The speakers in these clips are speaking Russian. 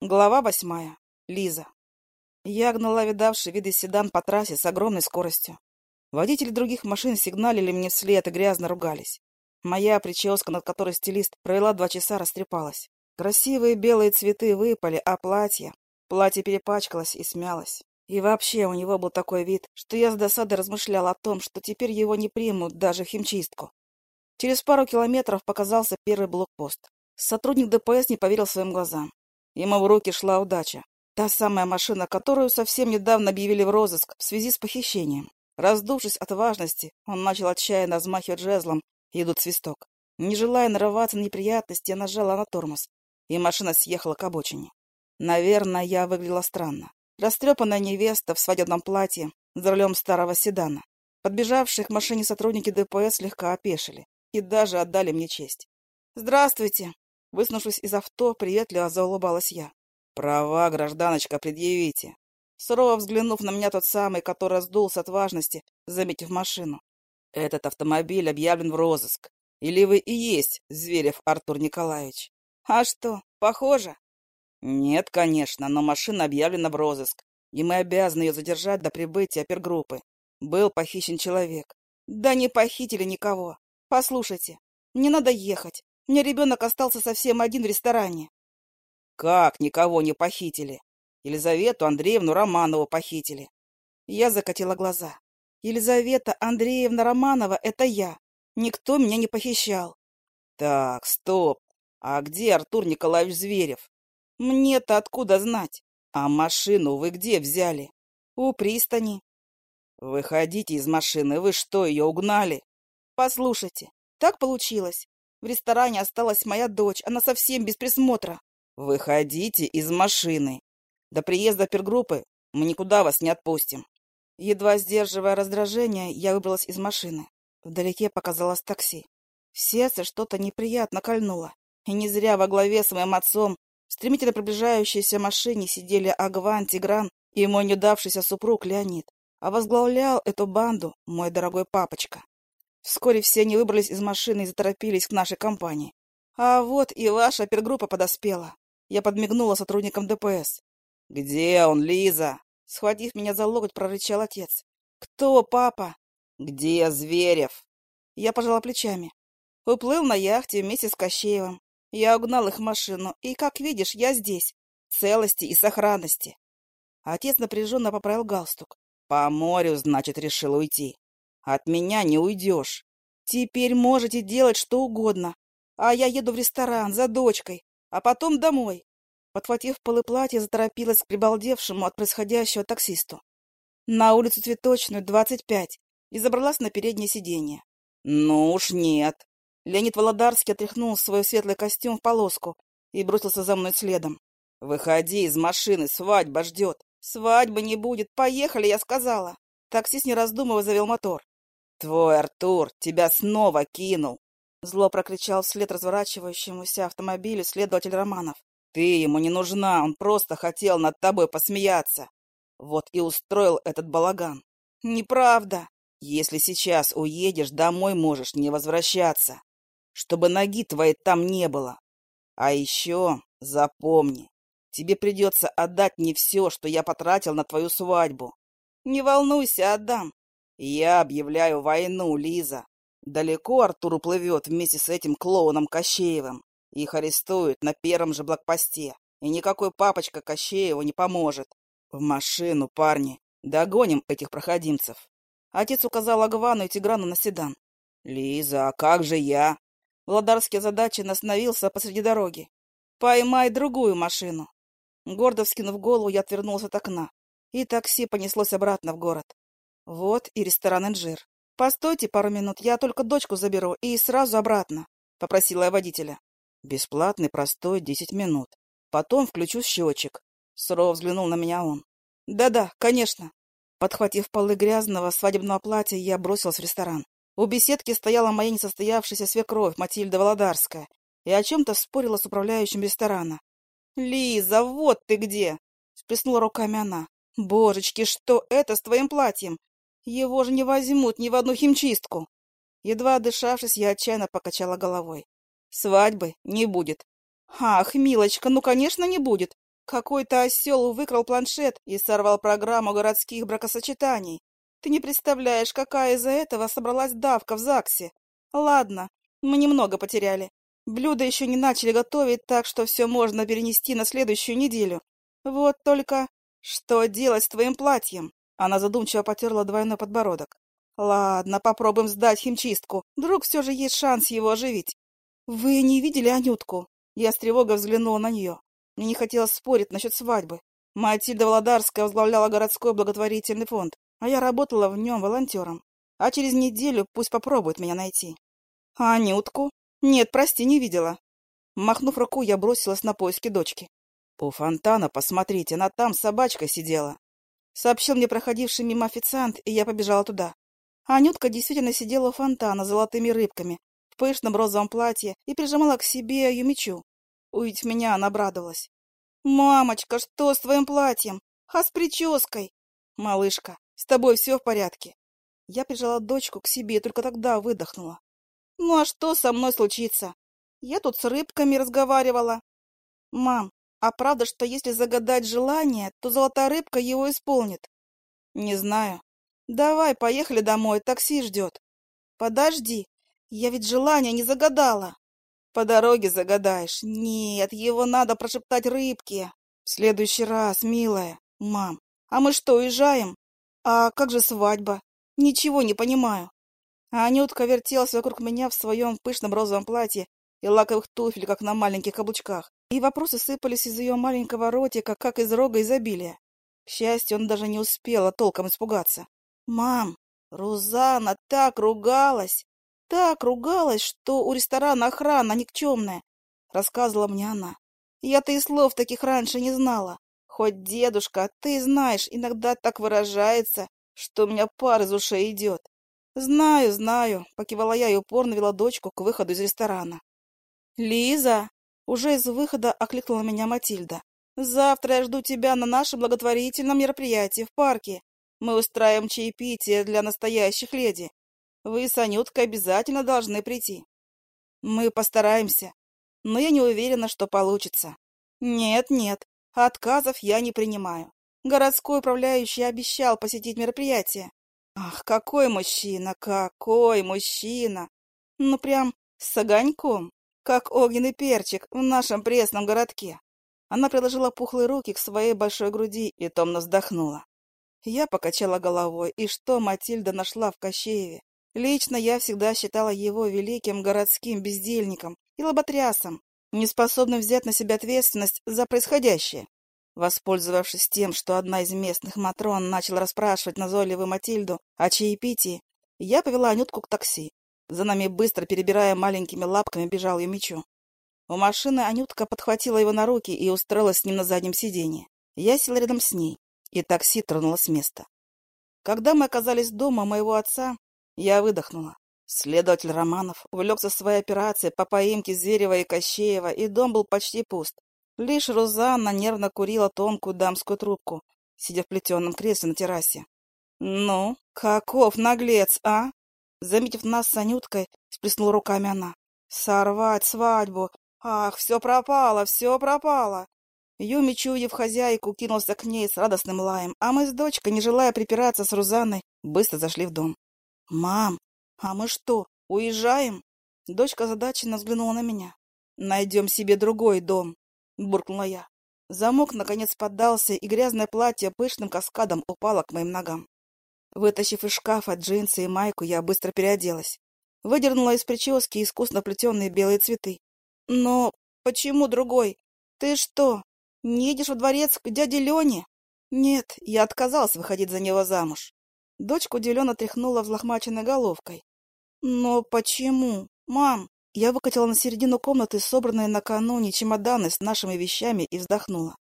Глава восьмая. Лиза. Я гнала видавший виды седан по трассе с огромной скоростью. Водители других машин сигналили мне вслед и грязно ругались. Моя прическа, над которой стилист провела два часа, растрепалась. Красивые белые цветы выпали, а платье... Платье перепачкалось и смялось. И вообще у него был такой вид, что я с досадой размышляла о том, что теперь его не примут даже в химчистку. Через пару километров показался первый блокпост. Сотрудник ДПС не поверил своим глазам. Ему в руки шла удача. Та самая машина, которую совсем недавно объявили в розыск в связи с похищением. Раздувшись от важности, он начал отчаянно взмахивать жезлом и идут свисток. Не желая нарываться на неприятности, я нажала на тормоз, и машина съехала к обочине. Наверное, я выглядела странно. Растрепанная невеста в свадебном платье за рулем старого седана. Подбежавшие к машине сотрудники ДПС слегка опешили и даже отдали мне честь. «Здравствуйте!» Выснувшись из авто, приветливо заулыбалась я. «Права, гражданочка, предъявите!» Сурово взглянув на меня тот самый, который сдулся от важности, заметив машину. «Этот автомобиль объявлен в розыск. Или вы и есть Зверев Артур Николаевич?» «А что, похоже?» «Нет, конечно, но машина объявлена в розыск, и мы обязаны ее задержать до прибытия опергруппы. Был похищен человек». «Да не похитили никого. Послушайте, мне надо ехать. Мне ребенок остался совсем один в ресторане. Как никого не похитили? Елизавету Андреевну Романову похитили. Я закатила глаза. Елизавета Андреевна Романова — это я. Никто меня не похищал. Так, стоп. А где Артур Николаевич Зверев? Мне-то откуда знать? А машину вы где взяли? У пристани. Выходите из машины. Вы что, ее угнали? Послушайте, так получилось. В ресторане осталась моя дочь, она совсем без присмотра. Выходите из машины. До приезда пергруппы мы никуда вас не отпустим. Едва сдерживая раздражение, я выбралась из машины. Вдалеке показалось такси. В сердце что-то неприятно кольнуло. И не зря во главе с моим отцом в стремительно приближающейся машине сидели Агван, Тигран и мой неудавшийся супруг Леонид. А возглавлял эту банду мой дорогой папочка. Вскоре все они выбрались из машины и заторопились к нашей компании. А вот и ваша опергруппа подоспела. Я подмигнула сотрудникам ДПС. «Где он, Лиза?» Схватив меня за локоть, прорычал отец. «Кто, папа?» «Где Зверев?» Я пожала плечами. Уплыл на яхте вместе с Кощеевым. Я угнал их машину, и, как видишь, я здесь, целости и сохранности. Отец напряженно поправил галстук. По морю, значит, решил уйти. От меня не уйдешь. Теперь можете делать что угодно. А я еду в ресторан за дочкой, а потом домой. Подхватив полы платья, заторопилась к прибалдевшему от происходящего таксисту. На улицу Цветочную, 25, и забралась на переднее сиденье. Ну уж нет. Леонид Володарский отряхнул свой светлый костюм в полоску и бросился за мной следом. «Выходи из машины, свадьба ждет». «Свадьбы не будет, поехали, я сказала». Таксист, не раздумывая, завел мотор. «Твой Артур тебя снова кинул!» Зло прокричал вслед разворачивающемуся автомобилю следователь Романов. «Ты ему не нужна, он просто хотел над тобой посмеяться. Вот и устроил этот балаган». «Неправда!» «Если сейчас уедешь, домой можешь не возвращаться, чтобы ноги твоей там не было. А еще запомни, тебе придется отдать мне все, что я потратил на твою свадьбу». «Не волнуйся, отдам. «Я объявляю войну, Лиза. Далеко Артур уплывет вместе с этим клоуном Кощеевым. Их арестуют на первом же блокпосте, и никакой папочка Кощееву не поможет. В машину, парни. Догоним этих проходимцев». Отец указал Агвану и Тиграну на седан. «Лиза, а как же я?» Владарский озадаченно остановился посреди дороги. «Поймай другую машину». Гордо вскинув голову, я отвернулся от окна, и такси понеслось обратно в город. Вот и ресторан «Инжир». «Постойте пару минут, я только дочку заберу и сразу обратно», — попросила я водителя. «Бесплатный, простой, десять минут. Потом включу счетчик». Сурово взглянул на меня он. «Да-да, конечно». Подхватив полы грязного свадебного платья, я бросилась в ресторан. У беседки стояла моя несостоявшаяся свекровь Матильда Володарская и о чем-то спорила с управляющим ресторана. «Лиза, вот ты где!» — сплеснула руками она. «Божечки, что это с твоим платьем? Его же не возьмут ни в одну химчистку. Едва отдышавшись, я отчаянно покачала головой. Свадьбы не будет. Ах, милочка, ну, конечно, не будет. Какой-то осел выкрал планшет и сорвал программу городских бракосочетаний. Ты не представляешь, какая из-за этого собралась давка в ЗАГСе. Ладно, мы немного потеряли. Блюда еще не начали готовить, так что все можно перенести на следующую неделю. Вот только что делать с твоим платьем? Она задумчиво потерла двойной подбородок. Ладно, попробуем сдать химчистку. Вдруг все же есть шанс его оживить. Вы не видели Анютку? Я с тревогой взглянула на нее. Мне не хотелось спорить насчет свадьбы. Матильда Володарская возглавляла городской благотворительный фонд, а я работала в нем волонтером. А через неделю пусть попробует меня найти. А Анютку? Нет, прости, не видела. Махнув руку, я бросилась на поиски дочки. У фонтана, посмотрите, она там с собачкой сидела. Сообщил мне проходивший мимо официант, и я побежала туда. Анютка действительно сидела у фонтана с золотыми рыбками, в пышном розовом платье и прижимала к себе ее мечу. Увидев меня, она обрадовалась. «Мамочка, что с твоим платьем? А с прической?» «Малышка, с тобой все в порядке?» Я прижала дочку к себе и только тогда выдохнула. «Ну а что со мной случится? Я тут с рыбками разговаривала». «Мам, а правда, что если загадать желание, то золотая рыбка его исполнит?» «Не знаю. Давай, поехали домой, такси ждет». «Подожди, я ведь желание не загадала». По дороге загадаешь. Нет, его надо прошептать рыбке. В следующий раз, милая. Мам, а мы что, уезжаем? А как же свадьба? Ничего не понимаю. А Анютка вертелась вокруг меня в своем пышном розовом платье и лаковых туфельках на маленьких каблучках. И вопросы сыпались из ее маленького ротика, как из рога изобилия. К счастью, он даже не успел толком испугаться. «Мам, Рузана так ругалась! Так ругалась, что у ресторана охрана никчемная, — рассказывала мне она. Я-то и слов таких раньше не знала. Хоть дедушка, ты знаешь, иногда так выражается, что у меня пар из ушей идет. Знаю, знаю, — покивала я и упорно вела дочку к выходу из ресторана. Лиза! Уже из выхода окликнула меня Матильда. Завтра я жду тебя на нашем благотворительном мероприятии в парке. Мы устраиваем чаепитие для настоящих леди. Вы с Анюткой обязательно должны прийти. Мы постараемся, но я не уверена, что получится. Нет, нет, отказов я не принимаю. Городской управляющий обещал посетить мероприятие. Ах, какой мужчина, какой мужчина! Ну, прям с огоньком, как огненный перчик в нашем пресном городке. Она приложила пухлые руки к своей большой груди и томно вздохнула. Я покачала головой, и что Матильда нашла в Кощееве? Лично я всегда считала его великим городским бездельником и лоботрясом, неспособным взять на себя ответственность за происходящее. Воспользовавшись тем, что одна из местных матрон начала расспрашивать назойливую Матильду о чаепитии, я повела Анютку к такси. За нами, быстро перебирая маленькими лапками, бежал ее мечу. У машины Анютка подхватила его на руки и устроилась с ним на заднем сиденье. Я села рядом с ней, и такси тронулось с места. Когда мы оказались дома моего отца, я выдохнула. Следователь Романов увлекся своей операцией по поимке Зверева и Кощеева, и дом был почти пуст. Лишь Розанна нервно курила тонкую дамскую трубку, сидя в плетеном кресле на террасе. «Ну, каков наглец, а?» Заметив нас с Анюткой, сплеснула руками она. «Сорвать свадьбу! Ах, все пропало, все пропало!» Юми, чуяв хозяйку, кинулся к ней с радостным лаем, а мы с дочкой, не желая припираться с Рузанной, быстро зашли в дом. «Мам, а мы что, уезжаем?» Дочка задаченно взглянула на меня. «Найдем себе другой дом», — буркнула я. Замок, наконец, поддался, и грязное платье пышным каскадом упало к моим ногам. Вытащив из шкафа джинсы и майку, я быстро переоделась. Выдернула из прически искусно плетеные белые цветы. «Но почему другой? Ты что, не едешь во дворец к дяде Лене?» «Нет, я отказалась выходить за него замуж. Дочка удивленно тряхнула взлохмаченной головкой. «Но почему? Мам!» Я выкатила на середину комнаты собранные накануне чемоданы с нашими вещами и вздохнула.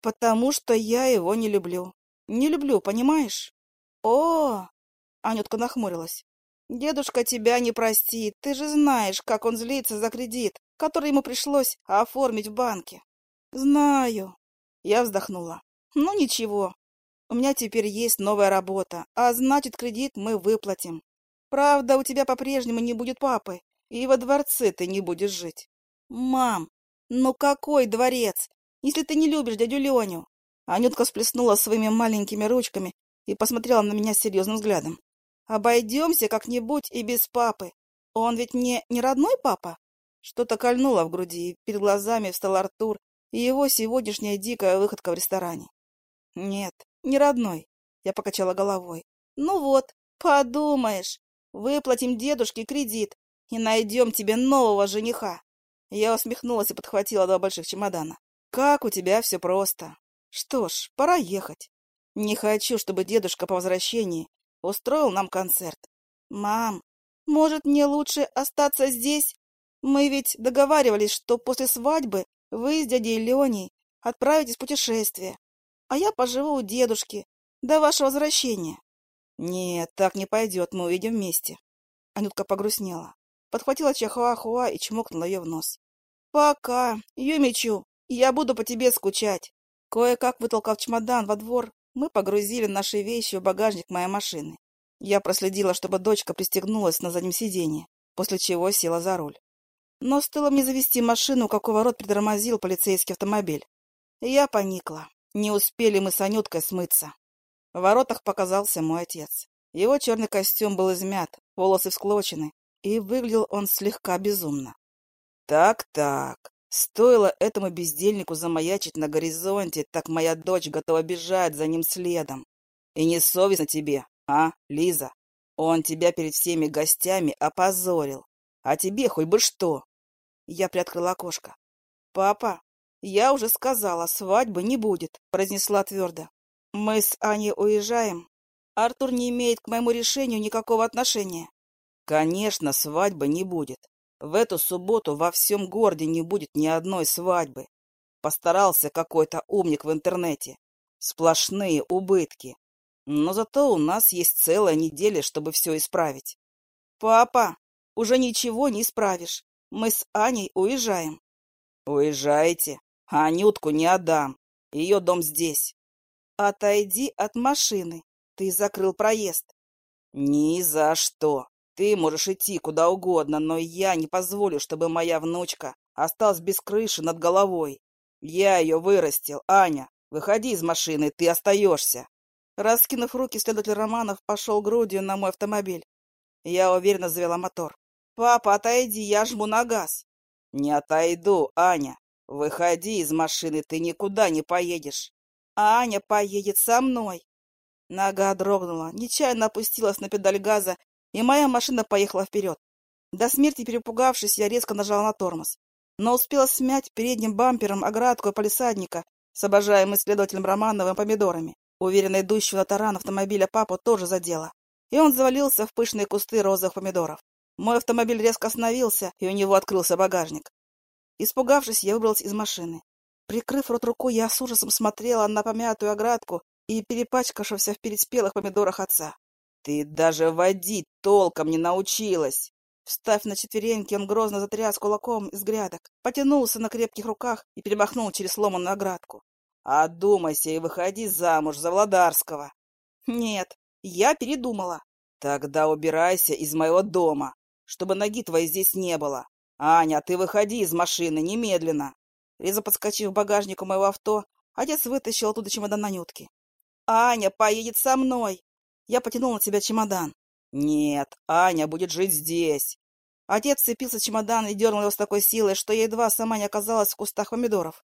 «Потому что я его не люблю. Не люблю, понимаешь?» «О!» — Анютка нахмурилась. «Дедушка тебя не простит. Ты же знаешь, как он злится за кредит, который ему пришлось оформить в банке». «Знаю». Я вздохнула. «Ну ничего, у меня теперь есть новая работа, а значит, кредит мы выплатим. Правда, у тебя по-прежнему не будет папы, и во дворце ты не будешь жить. Мам, ну какой дворец? если ты не любишь дядю Леню? Анютка всплеснула своими маленькими ручками и посмотрела на меня серьезным взглядом. Обойдемся как-нибудь и без папы. Он ведь мне не родной папа? Что-то кольнуло в груди, и перед глазами встал Артур и его сегодняшняя дикая выходка в ресторане. Нет, не родной. Я покачала головой. Ну вот, подумаешь, выплатим дедушке кредит и найдем тебе нового жениха. Я усмехнулась и подхватила два больших чемодана. Как у тебя все просто. Что ж, пора ехать. Не хочу, чтобы дедушка по возвращении устроил нам концерт. Мам, может, мне лучше остаться здесь? Мы ведь договаривались, что после свадьбы вы с дядей Леней отправитесь в путешествие, а я поживу у дедушки до вашего возвращения. Нет, так не пойдет, мы увидим вместе. Анютка погрустнела, подхватила Чахуахуа и чмокнула ее в нос. Пока, Юмичу, я буду по тебе скучать. Кое-как вытолкав чемодан во двор, мы погрузили наши вещи в багажник моей машины. Я проследила, чтобы дочка пристегнулась на заднем сиденье, после чего села за руль. Но стоило мне завести машину, как у ворот притормозил полицейский автомобиль. Я поникла. Не успели мы с Анюткой смыться. В воротах показался мой отец. Его черный костюм был измят, волосы всклочены, и выглядел он слегка безумно. Так-так, стоило этому бездельнику замаячить на горизонте, так моя дочь готова бежать за ним следом. И не совестно тебе, а, Лиза? Он тебя перед всеми гостями опозорил. А тебе хоть бы что. Я приоткрыла окошко. Папа, я уже сказала, свадьбы не будет, произнесла твердо. Мы с Аней уезжаем. Артур не имеет к моему решению никакого отношения. Конечно, свадьбы не будет. В эту субботу во всем городе не будет ни одной свадьбы. Постарался какой-то умник в интернете. Сплошные убытки. Но зато у нас есть целая неделя, чтобы все исправить. Папа, уже ничего не исправишь. Мы с Аней уезжаем. Уезжаете? А Анютку не отдам. Ее дом здесь. Отойди от машины. Ты закрыл проезд. Ни за что. Ты можешь идти куда угодно, но я не позволю, чтобы моя внучка осталась без крыши над головой. Я ее вырастил, Аня. Выходи из машины, ты остаешься. Раскинув руки, следователь Романов пошел грудью на мой автомобиль. Я уверенно завела мотор. «Папа, отойди, я жму на газ». «Не отойду, Аня. Выходи из машины, ты никуда не поедешь». «Аня поедет со мной». Нога дрогнула, нечаянно опустилась на педаль газа, и моя машина поехала вперед. До смерти перепугавшись, я резко нажала на тормоз, но успела смять передним бампером оградку полисадника с обожаемым следователем Романовым помидорами. Уверенно идущего на таран автомобиля папу тоже задела, и он завалился в пышные кусты розовых помидоров. Мой автомобиль резко остановился, и у него открылся багажник. Испугавшись, я выбралась из машины. Прикрыв рот рукой, я с ужасом смотрела на помятую оградку и перепачкавшегося в переспелых помидорах отца. «Ты даже водить толком не научилась!» Встав на четвереньки, он грозно затряс кулаком из грядок, потянулся на крепких руках и перемахнул через сломанную оградку. «Одумайся и выходи замуж за Владарского!» «Нет, я передумала!» «Тогда убирайся из моего дома!» чтобы ноги твоей здесь не было. Аня, ты выходи из машины немедленно. Резо подскочив к багажнику моего авто, отец вытащил оттуда чемодан на нютки. Аня поедет со мной. Я потянул на себя чемодан. Нет, Аня будет жить здесь. Отец цепился в чемодан и дернул его с такой силой, что я едва сама не оказалась в кустах помидоров.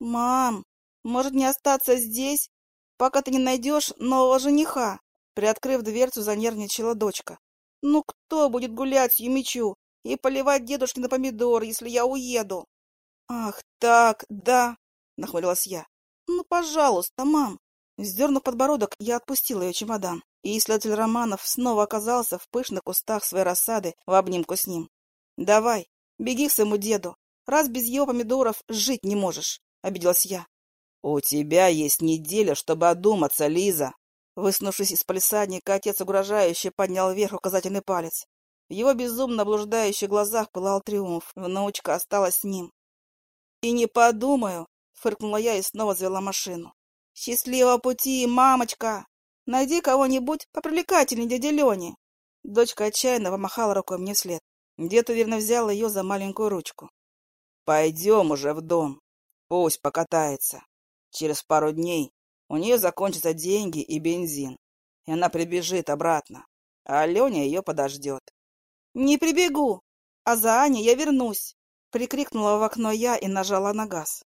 «Мам, может не остаться здесь, пока ты не найдешь нового жениха?» Приоткрыв дверцу, занервничала дочка. Ну кто будет гулять с Юмичу и поливать дедушки на помидор, если я уеду? Ах, так, да, нахмурилась я. Ну, пожалуйста, мам. Сдернув подбородок, я отпустила ее чемодан, и исследователь Романов снова оказался в пышных кустах своей рассады в обнимку с ним. «Давай, беги к своему деду, раз без его помидоров жить не можешь», — обиделась я. «У тебя есть неделя, чтобы одуматься, Лиза», Выснувшись из палисадника, отец угрожающе поднял вверх указательный палец. В его безумно блуждающих глазах пылал триумф. Внучка осталась с ним. «И не подумаю!» — фыркнула я и снова завела машину. «Счастливого пути, мамочка! Найди кого-нибудь попривлекательней дяди Лени!» Дочка отчаянно помахала рукой мне вслед. Дед уверенно взял ее за маленькую ручку. «Пойдем уже в дом!» Пусть покатается. Через пару дней у нее закончатся деньги и бензин, и она прибежит обратно, а Аленя ее подождет. «Не прибегу, а за Аней я вернусь!» — прикрикнула в окно я и нажала на газ.